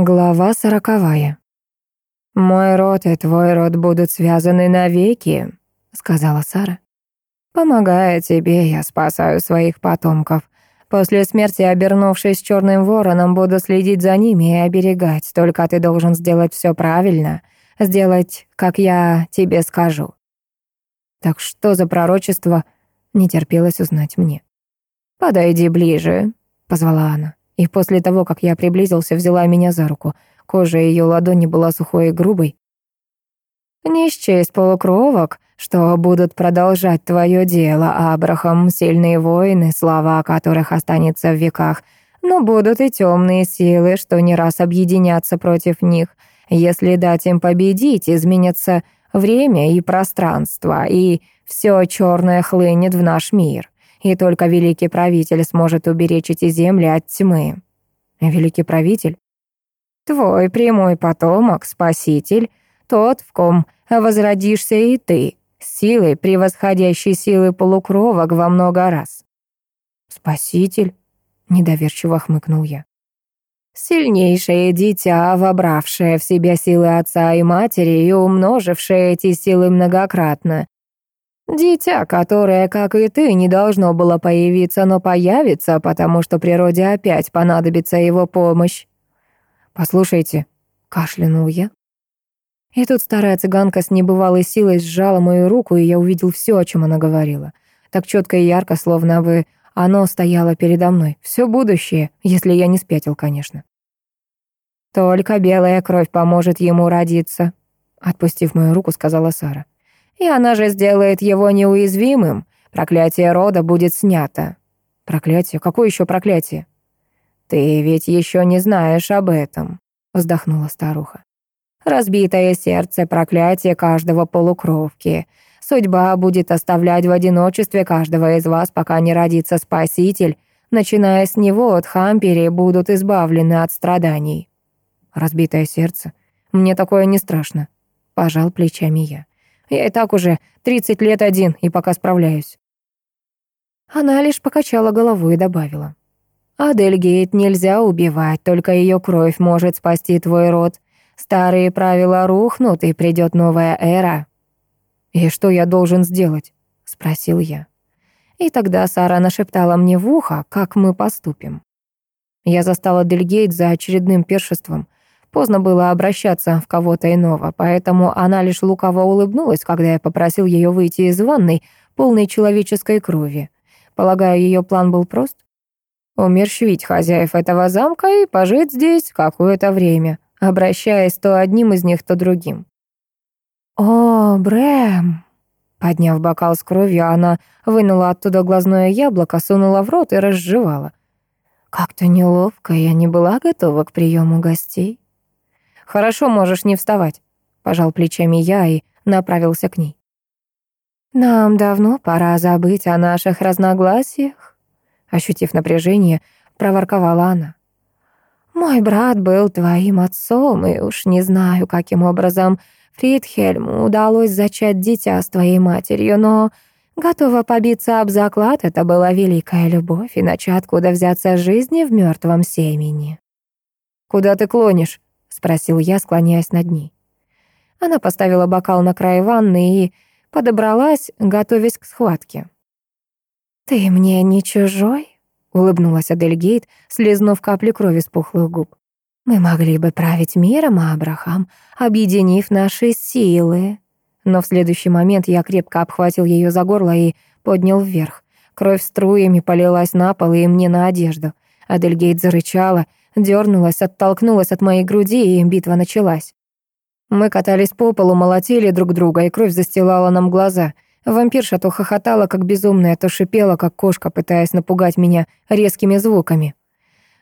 Глава сороковая. «Мой род и твой род будут связаны навеки», — сказала Сара. «Помогая тебе, я спасаю своих потомков. После смерти, обернувшись черным вороном, буду следить за ними и оберегать. Только ты должен сделать все правильно, сделать, как я тебе скажу». «Так что за пророчество?» — не терпелось узнать мне. «Подойди ближе», — позвала она. И после того, как я приблизился, взяла меня за руку. Кожа ее ладони была сухой и грубой. «Не счесть полукровок, что будут продолжать твое дело, Абрахам, сильные воины, слава о которых останется в веках, но будут и темные силы, что не раз объединятся против них. Если дать им победить, изменится время и пространство, и все и только великий правитель сможет уберечь эти земли от тьмы. Великий правитель? Твой прямой потомок, спаситель, тот, в ком возродишься и ты, с силой, превосходящей силы полукровок во много раз. Спаситель? Недоверчиво хмыкнул я. Сильнейшее дитя, вобравшее в себя силы отца и матери и умножившее эти силы многократно, Дитя, которое, как и ты, не должно было появиться, но появится, потому что природе опять понадобится его помощь. «Послушайте», — кашлянул я. И тут старая цыганка с небывалой силой сжала мою руку, и я увидел все, о чем она говорила. Так четко и ярко, словно бы оно стояло передо мной. Все будущее, если я не спятил, конечно. «Только белая кровь поможет ему родиться», — отпустив мою руку, сказала Сара и она же сделает его неуязвимым. Проклятие рода будет снято». «Проклятие? Какое еще проклятие?» «Ты ведь еще не знаешь об этом», — вздохнула старуха. «Разбитое сердце — проклятие каждого полукровки. Судьба будет оставлять в одиночестве каждого из вас, пока не родится спаситель. Начиная с него, от Хампери будут избавлены от страданий». «Разбитое сердце? Мне такое не страшно», — пожал плечами я. Я и так уже 30 лет один и пока справляюсь». Она лишь покачала головой и добавила. «Адельгейт нельзя убивать, только ее кровь может спасти твой род. Старые правила рухнут, и придет новая эра». «И что я должен сделать?» — спросил я. И тогда Сара нашептала мне в ухо, как мы поступим. Я застала Адельгейт за очередным першеством — Поздно было обращаться в кого-то иного, поэтому она лишь лукаво улыбнулась, когда я попросил ее выйти из ванной, полной человеческой крови. Полагаю, ее план был прост. Умерщвить хозяев этого замка и пожить здесь какое-то время, обращаясь то одним из них, то другим. «О, Брэм!» Подняв бокал с кровью, она вынула оттуда глазное яблоко, сунула в рот и разжевала. «Как-то неловко, я не была готова к приему гостей». «Хорошо, можешь не вставать», — пожал плечами я и направился к ней. «Нам давно пора забыть о наших разногласиях», — ощутив напряжение, проворковала она. «Мой брат был твоим отцом, и уж не знаю, каким образом Фридхельму удалось зачать дитя с твоей матерью, но Готова побиться об заклад, это была великая любовь, иначе откуда взяться жизни в мертвом семени? «Куда ты клонишь?» спросил я, склоняясь над ней. Она поставила бокал на край ванны и подобралась, готовясь к схватке. «Ты мне не чужой?» — улыбнулась Адельгейт, слезнув капли крови с пухлых губ. «Мы могли бы править миром, а Абрахам, объединив наши силы». Но в следующий момент я крепко обхватил ее за горло и поднял вверх. Кровь струями полилась на пол и мне на одежду. Адельгейт зарычала — Дернулась, оттолкнулась от моей груди, и битва началась. Мы катались по полу, молотили друг друга, и кровь застилала нам глаза. Вампирша то хохотала, как безумная, то шипела, как кошка, пытаясь напугать меня резкими звуками.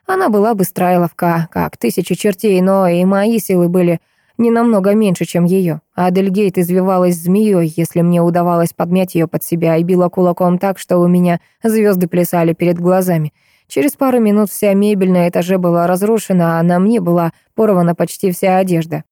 Она была быстрая и ловка, как тысячи чертей, но и мои силы были не намного меньше, чем ее. Адельгейт извивалась змеей, если мне удавалось подмять ее под себя, и била кулаком так, что у меня звезды плясали перед глазами. Через пару минут вся мебель на этаже была разрушена, а на мне была порвана почти вся одежда.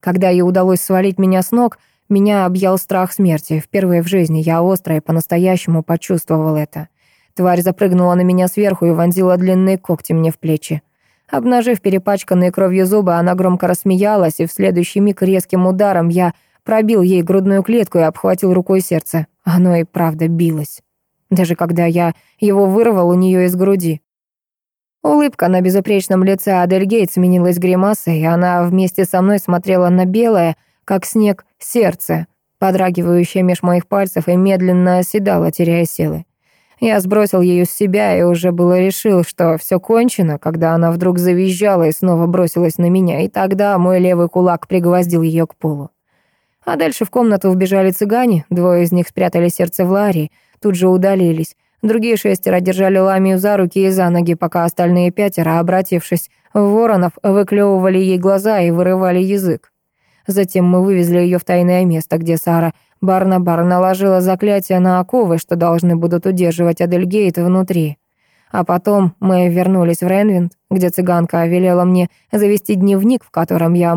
Когда ей удалось свалить меня с ног, меня объял страх смерти. Впервые в жизни я остро и по-настоящему почувствовал это. Тварь запрыгнула на меня сверху и вонзила длинные когти мне в плечи. Обнажив перепачканные кровью зубы, она громко рассмеялась, и в следующий миг резким ударом я пробил ей грудную клетку и обхватил рукой сердце. Оно и правда билось даже когда я его вырвал у нее из груди. Улыбка на безупречном лице Адельгейт сменилась гримасой, и она вместе со мной смотрела на белое, как снег, сердце, подрагивающее меж моих пальцев и медленно оседало, теряя силы. Я сбросил ее с себя и уже было решил, что все кончено, когда она вдруг завизжала и снова бросилась на меня, и тогда мой левый кулак пригвоздил ее к полу. А дальше в комнату вбежали цыгане, двое из них спрятали сердце в ларии, тут же удалились. Другие шестеро держали Ламию за руки и за ноги, пока остальные пятеро, обратившись в воронов, выклевывали ей глаза и вырывали язык. Затем мы вывезли ее в тайное место, где Сара Барнабар наложила заклятие на оковы, что должны будут удерживать Адельгейт внутри. А потом мы вернулись в Ренвинд, где цыганка велела мне завести дневник, в котором я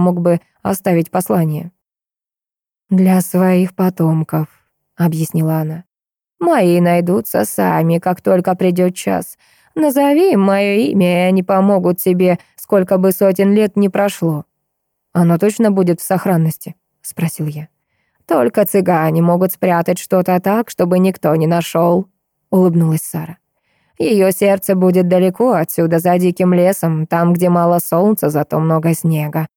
Мои найдутся сами, как только придет час. Назови мое имя, и они помогут тебе, сколько бы сотен лет ни прошло». «Оно точно будет в сохранности?» — спросил я. «Только цыгане могут спрятать что-то так, чтобы никто не нашел», — улыбнулась Сара. «Ее сердце будет далеко отсюда, за диким лесом, там, где мало солнца, зато много снега.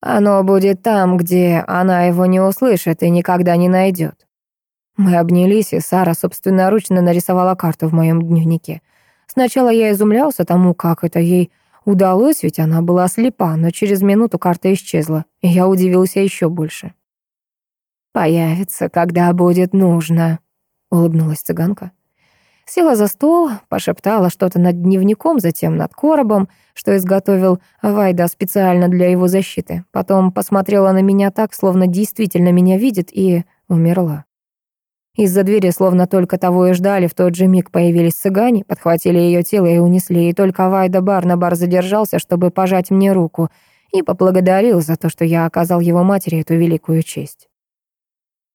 Оно будет там, где она его не услышит и никогда не найдет. Мы обнялись, и Сара собственноручно нарисовала карту в моем дневнике. Сначала я изумлялся тому, как это ей удалось, ведь она была слепа, но через минуту карта исчезла, и я удивился еще больше. «Появится, когда будет нужно», — улыбнулась цыганка. Села за стол, пошептала что-то над дневником, затем над коробом, что изготовил Вайда специально для его защиты. Потом посмотрела на меня так, словно действительно меня видит, и умерла. Из-за двери, словно только того и ждали, в тот же миг появились цыгане, подхватили ее тело и унесли, и только Вайда Барнабар задержался, чтобы пожать мне руку, и поблагодарил за то, что я оказал его матери эту великую честь.